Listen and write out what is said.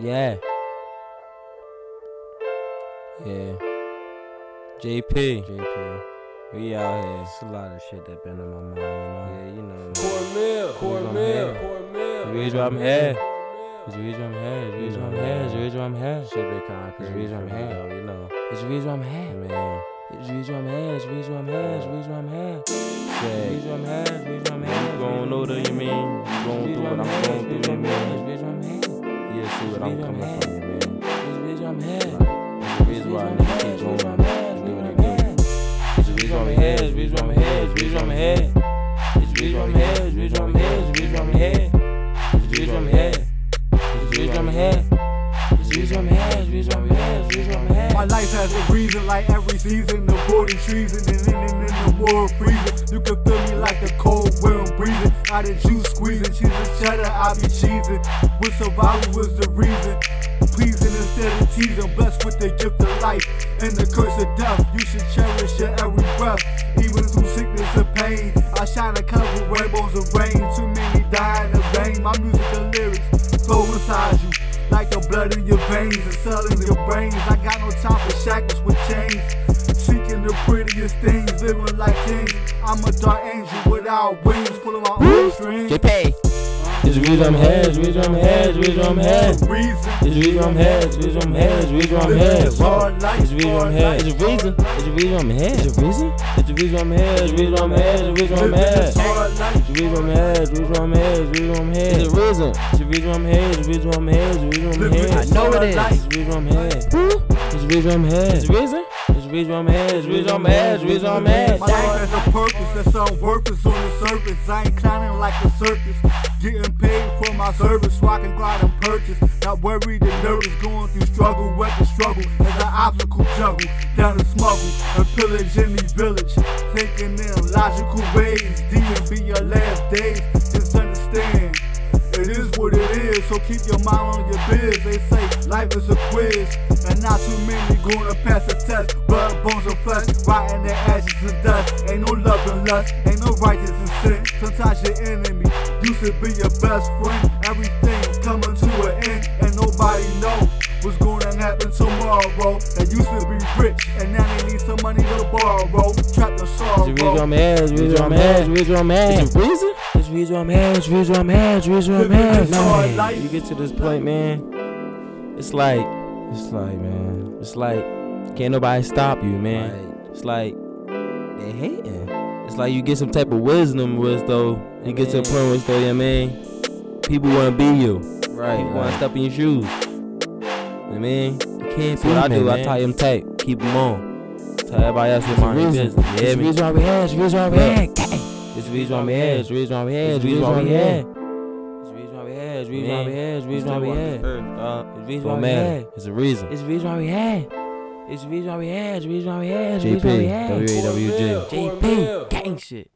Yeah. Yeah. JP. JP. We out here. It's a lot of shit that been on my mind, you know. Yeah, you know. man. Cornmeal, Cornmeal, Cornmeal. The reason I'm here. It's the reason I'm here. It's the reason I'm here. It's the reason I'm here. Shit been kinda It's crazy. the reason I'm here. you know. It's the reason I'm here. Man, It's the reason I'm here. It's the reason I'm here. It's the reason I'm here. It's the shit. reason I'm here. It's the reason I'm here. You gon' know that, you mean? You going through what I'm going through, you mean? I'm coming from, you man. It's the reason I'm here. Like, the reason why I need to keep going and doing it good. It's the reason I'm here. It's the I'm here. It's the reason I'm here. It's the reason I'm here. It's the reason I'm here. It's the reason I'm here. It's the reason I'm here. It's the reason I'm here. It's the reason I'm here. It's the reason I'm here. It's the I'm here. My life has a reason, like every season, The avoiding treason, and in, in, in the war freezing. You can feel me like the cold wind Out of juice squeezing, cheese and cheddar, I be cheesing. With survival was the reason. Pleasing instead of teasing, blessed with the gift of life and the curse of death. You should cherish your every breath, even through sickness and pain. I shine a cover rainbows of rain. Too many die in vain. My music and lyrics flow inside you. Like the blood in your veins and cells in your brains. I got no time for shackles with chains. Seeking the prettiest things, living like kings. I'm a dark angel without wings, JP. This reason I'm heads, reason I'm heads, reason I'm heads. This reason I'm heads, reason I'm heads, reason I'm heads. This reason I'm heads. It's a reason. It's a reason I'm heads. It's a reason. It's a reason I'm heads, reason I'm heads, reason I'm heads. It's a reason I'm heads, reason I'm heads, reason I'm heads. It's a reason. It's a reason I'm heads, reason I'm heads, reason I'm heads. I know it is. It's a reason I'm heads. It's a reason I'm heads. It's a reason. The reason I'm the reason I'm the reason I'm here. My life has a purpose that's some worthless on the surface. I ain't clowning like a circus. Getting paid for my service so I can out and purchase. Not worried and nervous, going through struggle, weapon struggle. As an obstacle juggle, down to smuggle and pillage in these village. Thinking in logical ways, DMV your last days. Just understand. So keep your mind on your biz. They say life is a quiz, and not too many gonna pass the test. Blood, bones, and flesh, rotting their ashes and dust. Ain't no love and lust, ain't no righteous and sin. Sometimes your enemy used to be your best friend. Everything coming to an end, and nobody know what's gonna happen tomorrow. They used to be rich, and now they need some money to borrow. Trapped in sorrow. It's the reason I'm here. It's the reason I'm here. It's the reason I'm Living here. this hard life. You get to this point, man. It's like, it's like, man. It's like, can't nobody stop you, man. Right. It's like they hating. It's like you get some type of wisdom, with though. You get to a point where, though, yeah, man. People want to be you. Right, People want to step in your shoes. You know what I mean? You can't So what I do, me, I tie them tight, keep them on. Tell everybody else your mind business. You hear me? It's the reason why we had. It's the reason why we had. It's the reason why we had. It's the reason why we had. It's the reason why we had. It's reason why we had. It's reason why we had. It's reason why we had. It's a reason. It's reason why we had. It's reason why we had. It's reason why we had. It's reason why we had. GP. WAWG. GP. Gang shit.